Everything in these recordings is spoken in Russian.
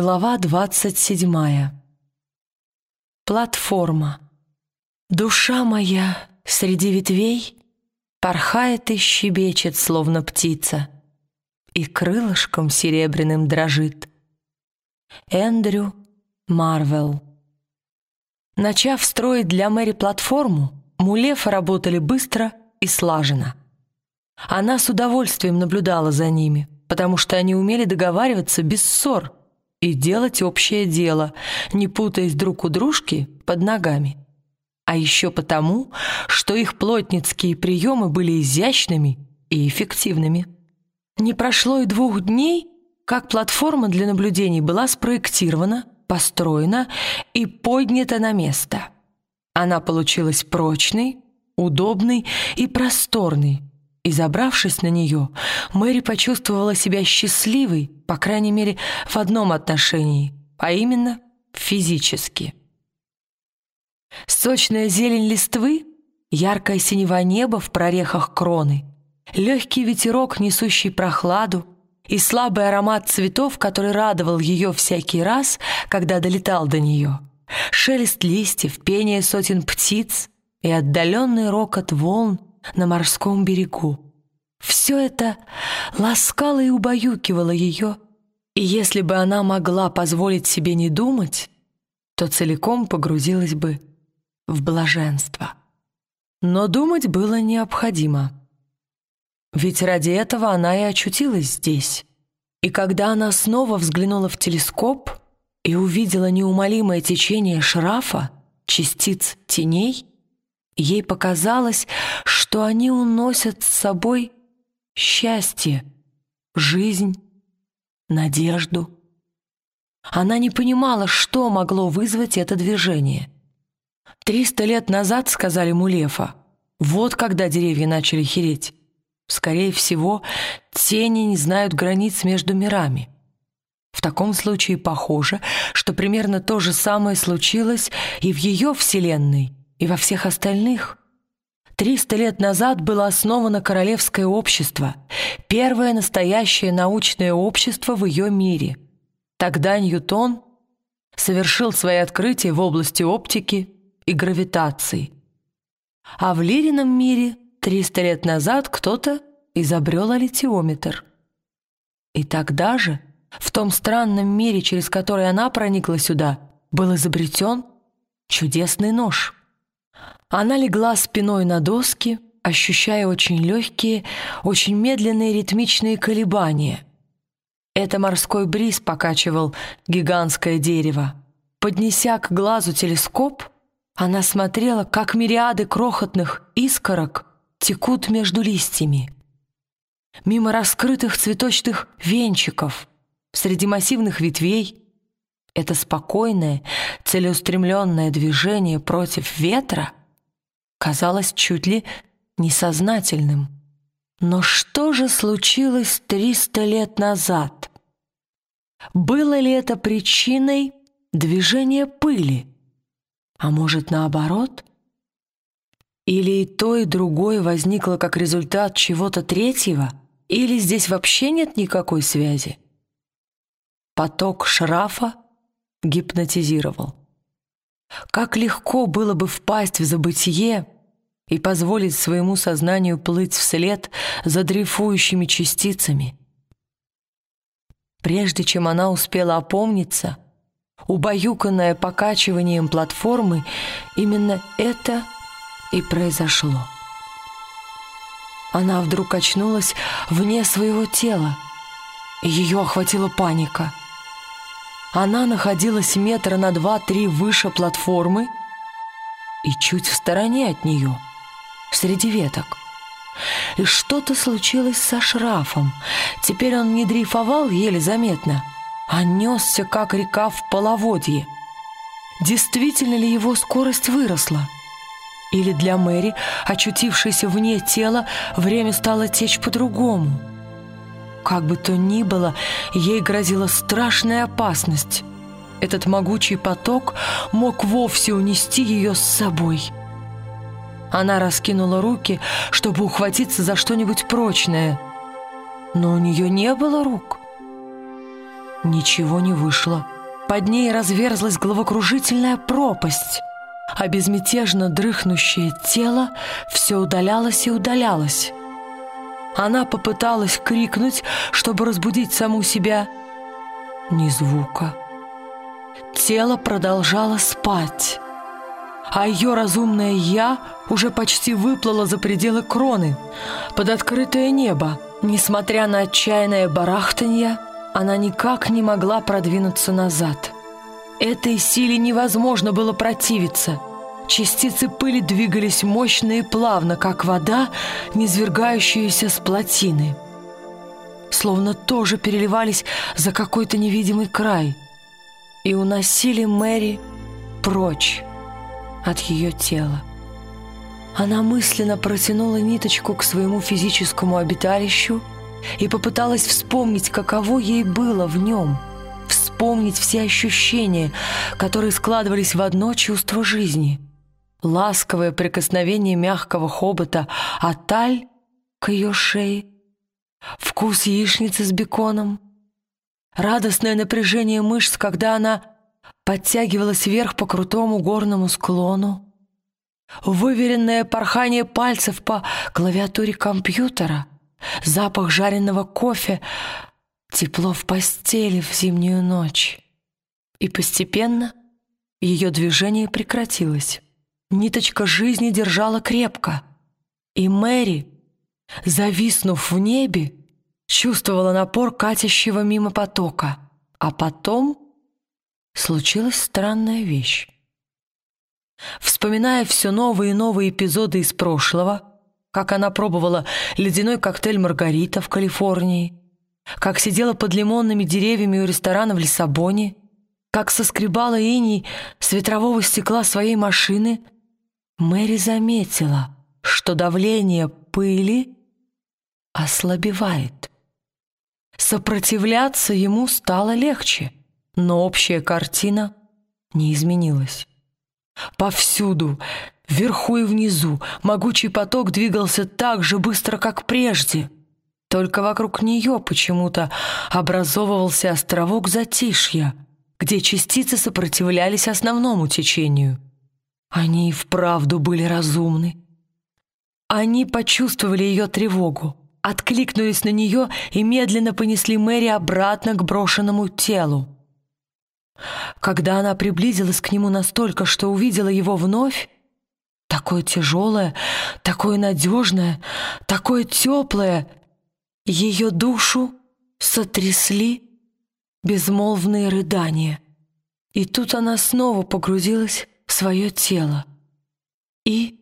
Глава двадцать седьмая. Платформа. Душа моя среди ветвей Порхает и щебечет, словно птица, И крылышком серебряным дрожит. Эндрю Марвел. Начав строить для Мэри платформу, Мулефы работали быстро и слаженно. Она с удовольствием наблюдала за ними, потому что они умели договариваться без ссор — и делать общее дело, не путаясь друг у дружки под ногами. А еще потому, что их плотницкие приемы были изящными и эффективными. Не прошло и двух дней, как платформа для наблюдений была спроектирована, построена и поднята на место. Она получилась прочной, удобной и просторной, и, забравшись на нее, Мэри почувствовала себя счастливой, по крайней мере, в одном отношении, а именно физически. Сочная зелень листвы, яркое синего неба в прорехах кроны, легкий ветерок, несущий прохладу, и слабый аромат цветов, который радовал ее всякий раз, когда долетал до нее, шелест листьев, пение сотен птиц и отдаленный рокот волн на морском берегу. Все это ласкало и убаюкивало ее, и если бы она могла позволить себе не думать, то целиком погрузилась бы в блаженство. Но думать было необходимо. Ведь ради этого она и очутилась здесь. И когда она снова взглянула в телескоп и увидела неумолимое течение шрафа, частиц теней, ей показалось, что они уносят с собой счастье, жизнь, надежду. Она не понимала, что могло вызвать это движение. «Триста лет назад, — сказали Мулефа, — вот когда деревья начали хереть. Скорее всего, тени не знают границ между мирами. В таком случае похоже, что примерно то же самое случилось и в ее вселенной, и во всех остальных. Триста лет назад было основано Королевское общество, первое настоящее научное общество в ее мире. Тогда Ньютон совершил свои открытия в области оптики и гравитации. А в Лирином мире триста лет назад кто-то изобрел аллитиометр. И тогда же, в том странном мире, через который она проникла сюда, был изобретен чудесный нож — она легла спиной на доски, ощущая очень легкие, очень медленные ритмичные колебания. Это морской бриз покачивал гигантское дерево. Поднеся к глазу телескоп, она смотрела, как мириады крохотных искорок текут между листьями. Мимо раскрытых цветочных венчиков, среди массивных ветвей, это спокойное, целеустремленное движение против ветра — казалось чуть ли несознательным. Но что же случилось триста лет назад? Было ли это причиной движения пыли? А может, наоборот? Или и то, и другое возникло как результат чего-то третьего? Или здесь вообще нет никакой связи? Поток шрафа гипнотизировал. Как легко было бы впасть в забытье и позволить своему сознанию плыть вслед за дрейфующими частицами. Прежде чем она успела опомниться, убаюканная покачиванием платформы, именно это и произошло. Она вдруг очнулась вне своего тела, и ее охватила паника — она находилась метра на два-три выше платформы и чуть в стороне от нее, среди веток. И что-то случилось со шрафом. Теперь он не дрейфовал еле заметно, а несся, как река в половодье. Действительно ли его скорость выросла? Или для Мэри, очутившейся вне тела, время стало течь по-другому? Как бы то ни было, ей грозила страшная опасность. Этот могучий поток мог вовсе унести ее с собой. Она раскинула руки, чтобы ухватиться за что-нибудь прочное. Но у нее не было рук. Ничего не вышло. Под ней разверзлась головокружительная пропасть, а безмятежно дрыхнущее тело все удалялось и удалялось. Она попыталась крикнуть, чтобы разбудить саму себя. Ни звука. Тело продолжало спать, а ее разумное «я» уже почти выплыло за пределы кроны, под открытое небо. Несмотря на отчаянное барахтанье, она никак не могла продвинуться назад. Этой силе невозможно было противиться. Частицы пыли двигались мощно и плавно, как вода, низвергающаяся с плотины. Словно тоже переливались за какой-то невидимый край и уносили Мэри прочь от ее тела. Она мысленно протянула ниточку к своему физическому обиталищу и попыталась вспомнить, каково ей было в нем, вспомнить все ощущения, которые складывались в одно чувство жизни. Ласковое прикосновение мягкого хобота Аталь к ее шее, вкус яичницы с беконом, радостное напряжение мышц, когда она подтягивалась вверх по крутому горному склону, выверенное порхание пальцев по клавиатуре компьютера, запах жареного кофе, тепло в постели в зимнюю ночь. И постепенно ее движение прекратилось. Ниточка жизни держала крепко, и Мэри, зависнув в небе, чувствовала напор катящего мимо потока, а потом случилась странная вещь. Вспоминая все новые и новые эпизоды из прошлого, как она пробовала ледяной коктейль «Маргарита» в Калифорнии, как сидела под лимонными деревьями у ресторана в Лиссабоне, как соскребала иней с ветрового стекла своей машины, Мэри заметила, что давление пыли ослабевает. Сопротивляться ему стало легче — но общая картина не изменилась. Повсюду, вверху и внизу, могучий поток двигался так же быстро, как прежде. Только вокруг нее почему-то образовывался островок затишья, где частицы сопротивлялись основному течению. Они и вправду были разумны. Они почувствовали ее тревогу, откликнулись на нее и медленно понесли Мэри обратно к брошенному телу. Когда она приблизилась к нему настолько, что увидела его вновь, такое тяжелое, такое надежное, такое теплое, ее душу сотрясли безмолвные рыдания. И тут она снова погрузилась свое тело и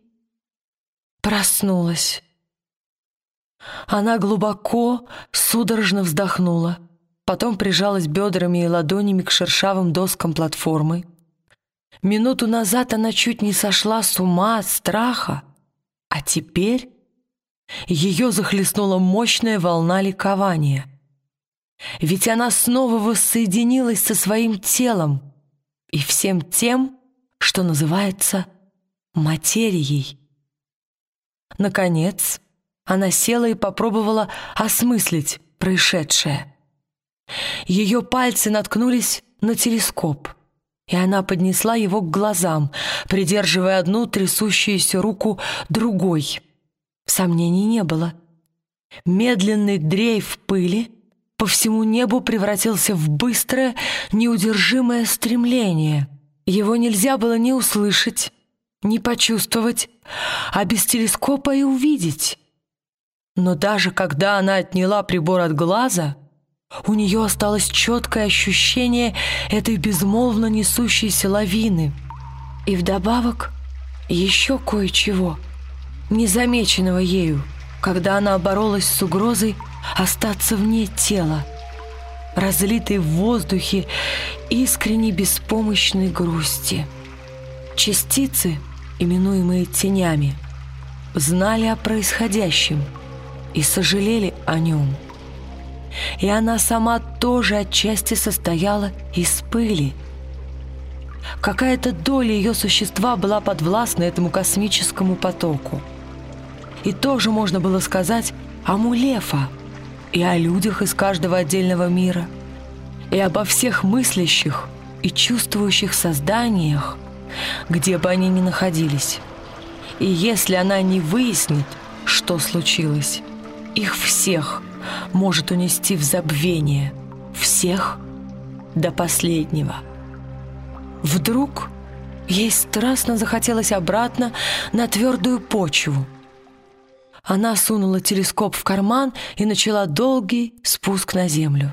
проснулась. Она глубоко, судорожно вздохнула потом прижалась бедрами и ладонями к шершавым доскам платформы. Минуту назад она чуть не сошла с ума от страха, а теперь ее захлестнула мощная волна ликования. Ведь она снова воссоединилась со своим телом и всем тем, что называется материей. Наконец, она села и попробовала осмыслить происшедшее. Ее пальцы наткнулись на телескоп, и она поднесла его к глазам, придерживая одну трясущуюся руку другой. Сомнений не было. Медленный дрейф пыли по всему небу превратился в быстрое, неудержимое стремление. Его нельзя было ни услышать, ни почувствовать, а без телескопа и увидеть. Но даже когда она отняла прибор от глаза — у нее осталось четкое ощущение этой безмолвно несущейся лавины. И вдобавок еще кое-чего, незамеченного ею, когда она боролась с угрозой остаться вне тела, разлитой в воздухе искренней беспомощной грусти. Частицы, именуемые тенями, знали о происходящем и сожалели о нем – и она сама тоже отчасти состояла из пыли. Какая-то доля ее существа была подвластна этому космическому потоку. И тоже можно было сказать о Мулефа и о людях из каждого отдельного мира. и обо всех мыслящих и чувствующих созданиях, где бы они ни находились. И если она не выяснит, что случилось, их всех может унести в забвение, всех до последнего. Вдруг ей страстно захотелось обратно на твердую почву. Она сунула телескоп в карман и начала долгий спуск на землю.